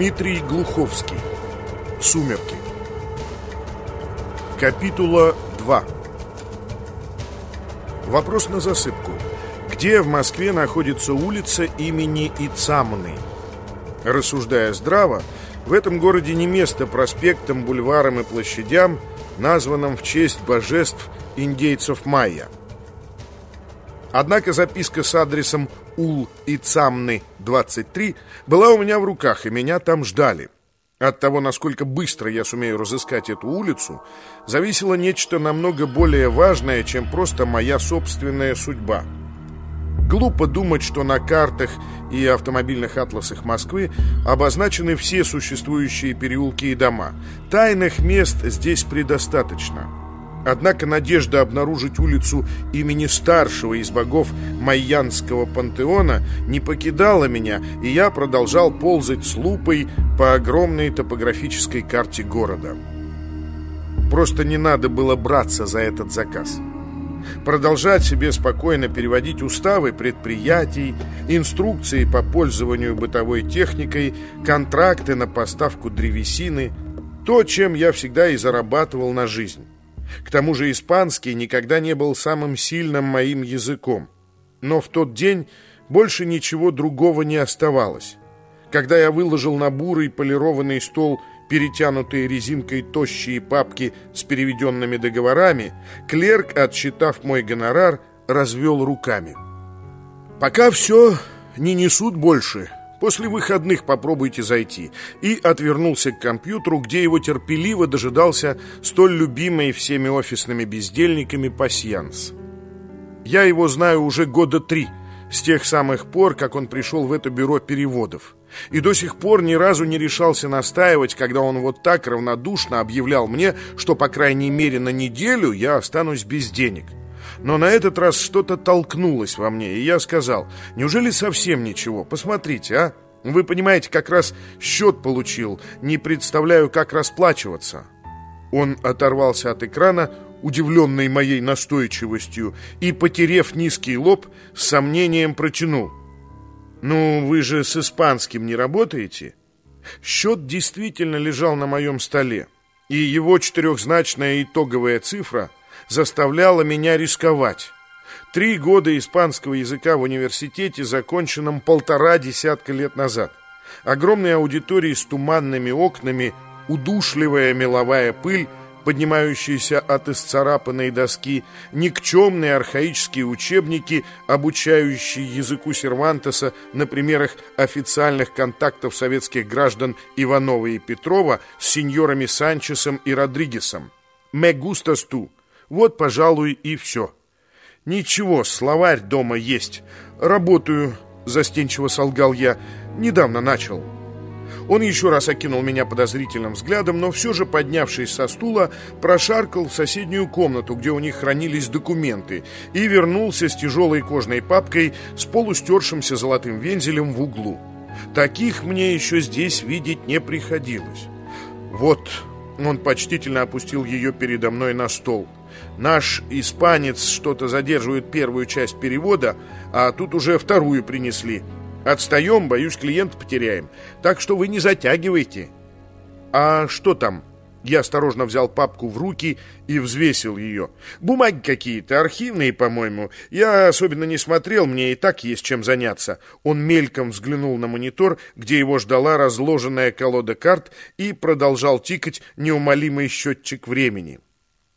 Дмитрий Глуховский. Сумерки. Капитула 2. Вопрос на засыпку. Где в Москве находится улица имени Ицамны? Рассуждая здраво, в этом городе не место проспектам, бульварам и площадям, названным в честь божеств индейцев майя. Однако записка с адресом Ул Ицамны 23 была у меня в руках, и меня там ждали. От того, насколько быстро я сумею разыскать эту улицу, зависело нечто намного более важное, чем просто моя собственная судьба – Глупо думать, что на картах и автомобильных атласах Москвы обозначены все существующие переулки и дома. Тайных мест здесь предостаточно. Однако надежда обнаружить улицу имени старшего из богов Майянского пантеона не покидала меня, и я продолжал ползать с лупой по огромной топографической карте города. Просто не надо было браться за этот заказ продолжать себе спокойно переводить уставы предприятий, инструкции по пользованию бытовой техникой, контракты на поставку древесины, то, чем я всегда и зарабатывал на жизнь. К тому же испанский никогда не был самым сильным моим языком. Но в тот день больше ничего другого не оставалось. Когда я выложил на бурый полированный стол перетянутые резинкой тощие папки с переведенными договорами, клерк, отсчитав мой гонорар, развел руками. «Пока все не несут больше. После выходных попробуйте зайти». И отвернулся к компьютеру, где его терпеливо дожидался столь любимый всеми офисными бездельниками пасьянс. «Я его знаю уже года три, с тех самых пор, как он пришел в это бюро переводов» и до сих пор ни разу не решался настаивать, когда он вот так равнодушно объявлял мне, что, по крайней мере, на неделю я останусь без денег. Но на этот раз что-то толкнулось во мне, и я сказал, неужели совсем ничего? Посмотрите, а? Вы понимаете, как раз счет получил, не представляю, как расплачиваться. Он оторвался от экрана, удивленный моей настойчивостью, и, потерев низкий лоб, с сомнением протянул. «Ну, вы же с испанским не работаете?» Счет действительно лежал на моем столе, и его четырехзначная итоговая цифра заставляла меня рисковать. Три года испанского языка в университете, законченном полтора десятка лет назад. Огромные аудитории с туманными окнами, удушливая меловая пыль, поднимающиеся от исцарапанной доски, никчемные архаические учебники, обучающие языку Сервантеса на примерах официальных контактов советских граждан Иванова и Петрова с сеньорами Санчесом и Родригесом. «Me gustas tú». Вот, пожалуй, и все. «Ничего, словарь дома есть. Работаю», — застенчиво солгал я. «Недавно начал». Он еще раз окинул меня подозрительным взглядом, но все же, поднявшись со стула, прошаркал в соседнюю комнату, где у них хранились документы, и вернулся с тяжелой кожной папкой с полустершимся золотым вензелем в углу. Таких мне еще здесь видеть не приходилось. Вот, он почтительно опустил ее передо мной на стол. Наш испанец что-то задерживает первую часть перевода, а тут уже вторую принесли – Отстаем, боюсь, клиента потеряем. Так что вы не затягивайте. А что там? Я осторожно взял папку в руки и взвесил ее. Бумаги какие-то, архивные, по-моему. Я особенно не смотрел, мне и так есть чем заняться. Он мельком взглянул на монитор, где его ждала разложенная колода карт, и продолжал тикать неумолимый счетчик времени.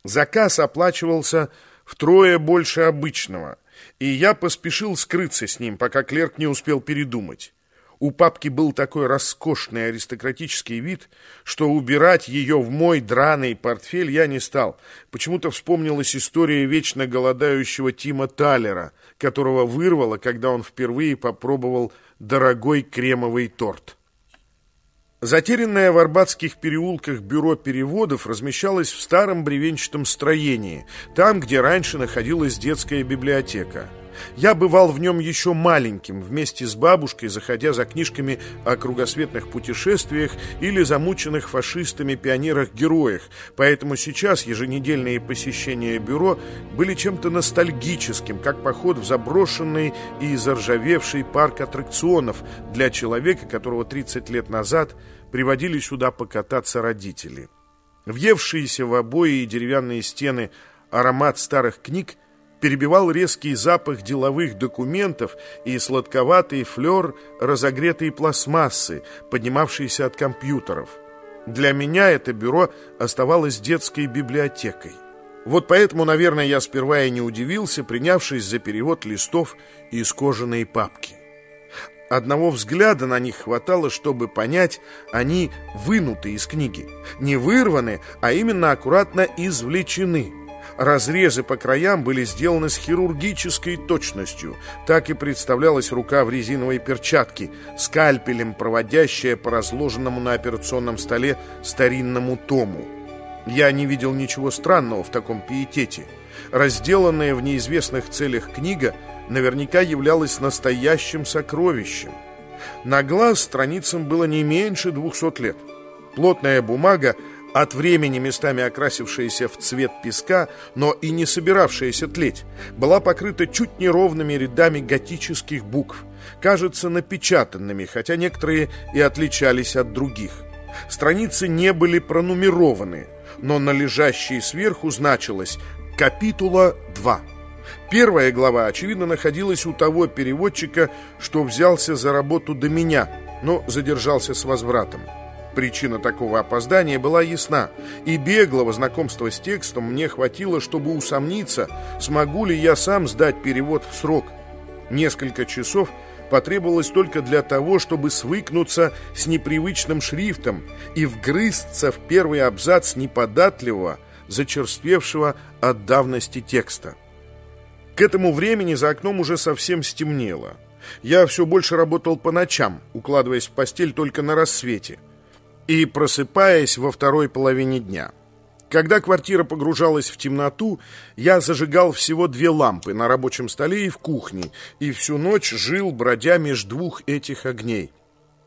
Заказ оплачивался втрое больше обычного — и я поспешил скрыться с ним, пока клерк не успел передумать. У папки был такой роскошный аристократический вид, что убирать ее в мой драный портфель я не стал. Почему-то вспомнилась история вечно голодающего Тима Талера, которого вырвало, когда он впервые попробовал дорогой кремовый торт. Затерянное в Арбатских переулках бюро переводов размещалось в старом бревенчатом строении, там, где раньше находилась детская библиотека. Я бывал в нем еще маленьким, вместе с бабушкой, заходя за книжками о кругосветных путешествиях или замученных фашистами пионерах-героях, поэтому сейчас еженедельные посещения бюро были чем-то ностальгическим, как поход в заброшенный и заржавевший парк аттракционов для человека, которого 30 лет назад приводили сюда покататься родители. Въевшиеся в обои и деревянные стены аромат старых книг перебивал резкий запах деловых документов и сладковатый флер разогретой пластмассы, поднимавшейся от компьютеров. Для меня это бюро оставалось детской библиотекой. Вот поэтому, наверное, я сперва и не удивился, принявшись за перевод листов из кожаной папки. Одного взгляда на них хватало, чтобы понять, они вынуты из книги. Не вырваны, а именно аккуратно извлечены – Разрезы по краям были сделаны с хирургической точностью. Так и представлялась рука в резиновой перчатке, скальпелем, проводящая по разложенному на операционном столе старинному тому. Я не видел ничего странного в таком пиетете. Разделанная в неизвестных целях книга наверняка являлась настоящим сокровищем. На глаз страницам было не меньше двухсот лет. Плотная бумага от времени местами окрасившаяся в цвет песка, но и не собиравшаяся тлеть, была покрыта чуть неровными рядами готических букв, кажется, напечатанными, хотя некоторые и отличались от других. Страницы не были пронумерованы, но на лежащей сверху значилось «Капитула 2». Первая глава, очевидно, находилась у того переводчика, что взялся за работу до меня, но задержался с возвратом. Причина такого опоздания была ясна, и беглого знакомства с текстом мне хватило, чтобы усомниться, смогу ли я сам сдать перевод в срок. Несколько часов потребовалось только для того, чтобы свыкнуться с непривычным шрифтом и вгрызться в первый абзац неподатливого, зачерствевшего от давности текста. К этому времени за окном уже совсем стемнело. Я все больше работал по ночам, укладываясь в постель только на рассвете – и просыпаясь во второй половине дня. Когда квартира погружалась в темноту, я зажигал всего две лампы на рабочем столе и в кухне, и всю ночь жил, бродя меж двух этих огней.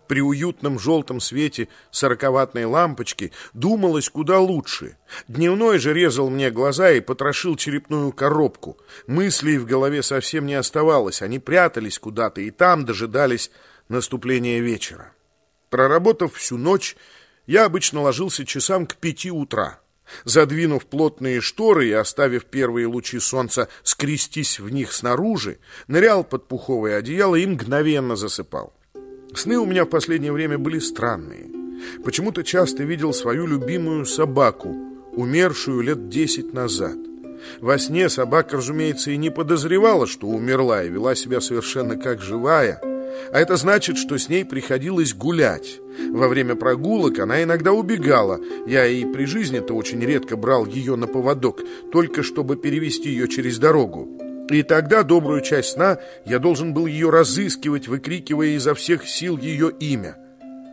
При уютном желтом свете сороковатной лампочки думалось куда лучше. Дневной же резал мне глаза и потрошил черепную коробку. Мыслей в голове совсем не оставалось, они прятались куда-то и там дожидались наступления вечера. Проработав всю ночь, я обычно ложился часам к пяти утра. Задвинув плотные шторы и оставив первые лучи солнца скрестись в них снаружи, нырял под пуховое одеяло и мгновенно засыпал. Сны у меня в последнее время были странные. Почему-то часто видел свою любимую собаку, умершую лет десять назад. Во сне собака, разумеется, и не подозревала, что умерла, и вела себя совершенно как живая – а это значит, что с ней приходилось гулять. Во время прогулок она иногда убегала. Я и при жизни-то очень редко брал ее на поводок, только чтобы перевести ее через дорогу. И тогда добрую часть сна я должен был ее разыскивать, выкрикивая изо всех сил ее имя.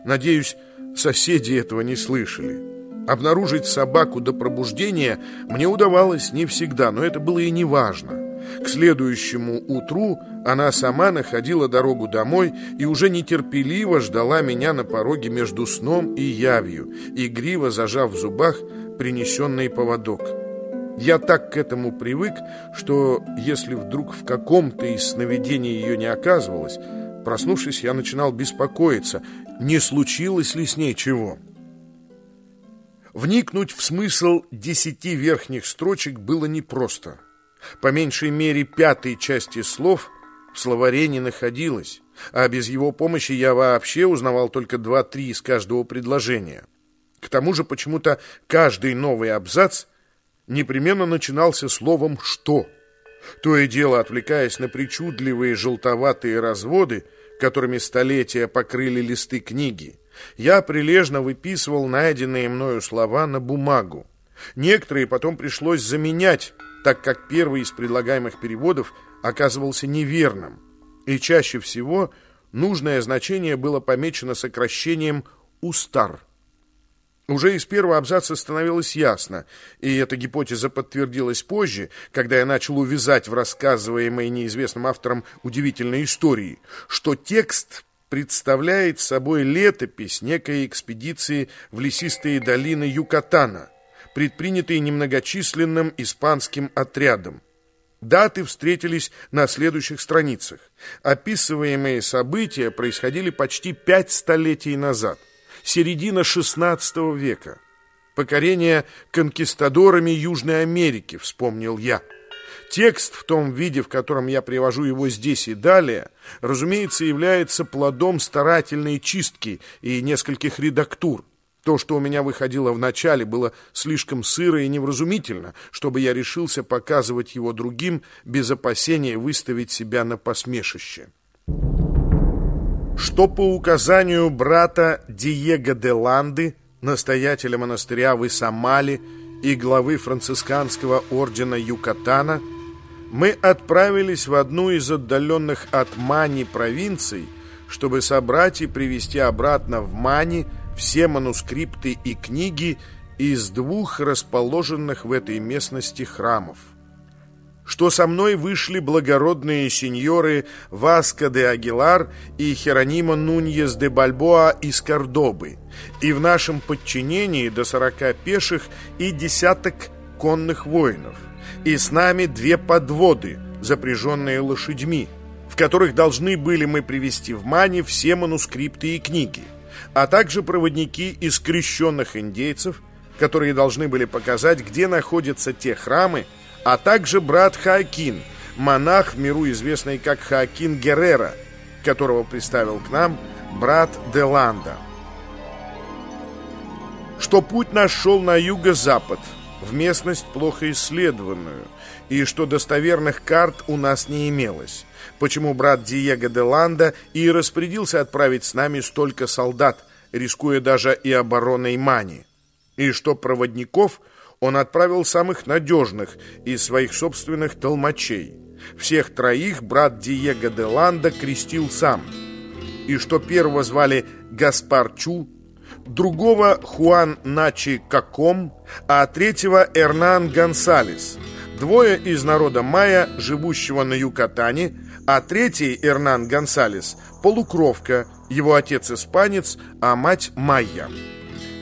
Надеюсь, соседи этого не слышали. Обнаружить собаку до пробуждения мне удавалось не всегда, но это было и не важно. К следующему утру она сама находила дорогу домой и уже нетерпеливо ждала меня на пороге между сном и явью, игриво зажав в зубах принесенный поводок. Я так к этому привык, что если вдруг в каком-то из сновидений ее не оказывалось, проснувшись, я начинал беспокоиться, не случилось ли с ней чего. Вникнуть в смысл десяти верхних строчек было непросто. По меньшей мере пятой части слов в словаре не находилось, а без его помощи я вообще узнавал только два-три из каждого предложения. К тому же почему-то каждый новый абзац непременно начинался словом «что». То и дело, отвлекаясь на причудливые желтоватые разводы, которыми столетия покрыли листы книги, я прилежно выписывал найденные мною слова на бумагу. Некоторые потом пришлось заменять, так как первый из предлагаемых переводов оказывался неверным, и чаще всего нужное значение было помечено сокращением «устар». Уже из первого абзаца становилось ясно, и эта гипотеза подтвердилась позже, когда я начал увязать в рассказываемой неизвестным автором удивительной истории, что текст представляет собой летопись некой экспедиции в лесистые долины Юкатана, предпринятой немногочисленным испанским отрядом. Даты встретились на следующих страницах. Описываемые события происходили почти пять столетий назад – середина XVI века. Покорение конкистадорами Южной Америки, вспомнил я. Текст в том виде, в котором я привожу его здесь и далее, разумеется, является плодом старательной чистки и нескольких редактур. То, что у меня выходило в начале, было слишком сыро и невразумительно, чтобы я решился показывать его другим без опасения выставить себя на посмешище. Что по указанию брата Диего де Ланды, настоятеля монастыря в Исамале и главы францисканского ордена Юкатана, мы отправились в одну из отдаленных от Мани провинций, чтобы собрать и привезти обратно в Мани все манускрипты и книги из двух расположенных в этой местности храмов. Что со мной вышли благородные сеньоры Васко де Агилар и Херонимо Нуньес де Бальбоа из Кордобы, и в нашем подчинении до сорока пеших и десяток конных воинов, и с нами две подводы, запряженные лошадьми, в которых должны были мы привезти в Мане все манускрипты и книги, а также проводники из крещенных индейцев, которые должны были показать, где находятся те храмы, а также брат Хаакин, монах в миру известный как Хаакин Геррера, которого представил к нам брат Деланда. Что путь наш шел на юго-запад, в местность плохо исследованную, и что достоверных карт у нас не имелось, почему брат Диего де Ланда и распорядился отправить с нами столько солдат, рискуя даже и обороной Мани, и что проводников – он отправил самых надежных из своих собственных толмачей. Всех троих брат Диего де Ланда крестил сам. И что первого звали Гаспар Чу, другого Хуан Начи Каком, а третьего Эрнан Гонсалес. Двое из народа майя, живущего на Юкатане, а третий Эрнан Гонсалес – полукровка, его отец испанец, а мать майя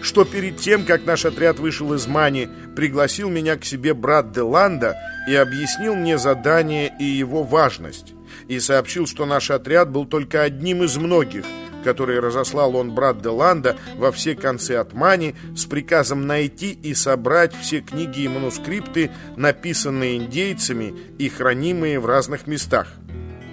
что перед тем, как наш отряд вышел из Мани, пригласил меня к себе брат Деланда и объяснил мне задание и его важность, и сообщил, что наш отряд был только одним из многих, которые разослал он брат Деланда во все концы от Мани с приказом найти и собрать все книги и манускрипты, написанные индейцами и хранимые в разных местах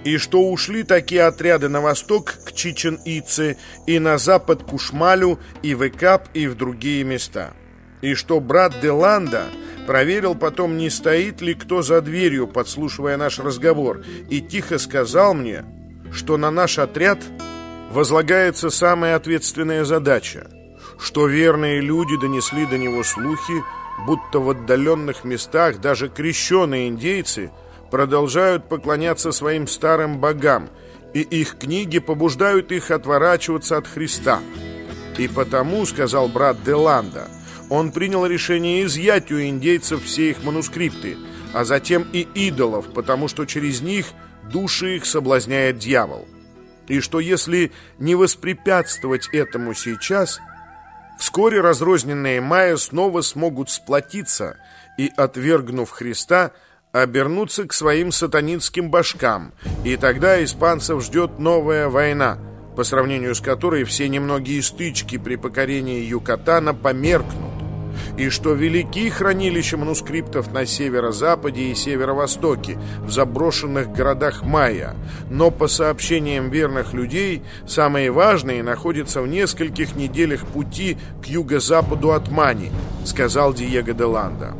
и что ушли такие отряды на восток к Чичен-Ице и на запад к Ушмалю и в Экап и в другие места. И что брат Деланда проверил потом, не стоит ли кто за дверью, подслушивая наш разговор, и тихо сказал мне, что на наш отряд возлагается самая ответственная задача, что верные люди донесли до него слухи, будто в отдаленных местах даже крещеные индейцы – продолжают поклоняться своим старым богам, и их книги побуждают их отворачиваться от Христа. И потому, сказал брат Деланда, он принял решение изъять у индейцев все их манускрипты, а затем и идолов, потому что через них души их соблазняет дьявол. И что если не воспрепятствовать этому сейчас, вскоре разрозненные майя снова смогут сплотиться и, отвергнув Христа, обернуться к своим сатанинским башкам, и тогда испанцев ждет новая война, по сравнению с которой все немногие стычки при покорении Юкатана померкнут, и что велики хранилища манускриптов на северо-западе и северо-востоке, в заброшенных городах Майя, но по сообщениям верных людей, самые важные находятся в нескольких неделях пути к юго-западу от Мани, сказал Диего де Ланда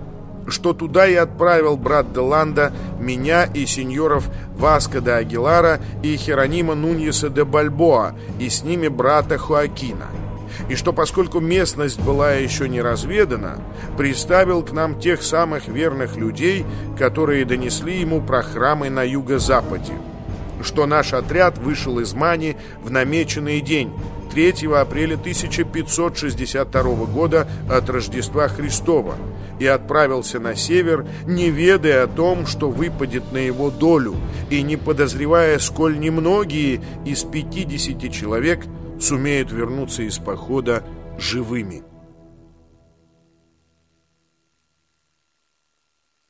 что туда и отправил брат Деланда меня и сеньоров Васко де Агилара и Херонима Нуньеса де Бальбоа, и с ними брата Хуакина. И что поскольку местность была еще не разведана, приставил к нам тех самых верных людей, которые донесли ему про храмы на юго-западе. что наш отряд вышел из Мани в намеченный день, 3 апреля 1562 года от Рождества Христова, и отправился на север, не ведая о том, что выпадет на его долю, и не подозревая, сколь немногие из 50 человек сумеют вернуться из похода живыми.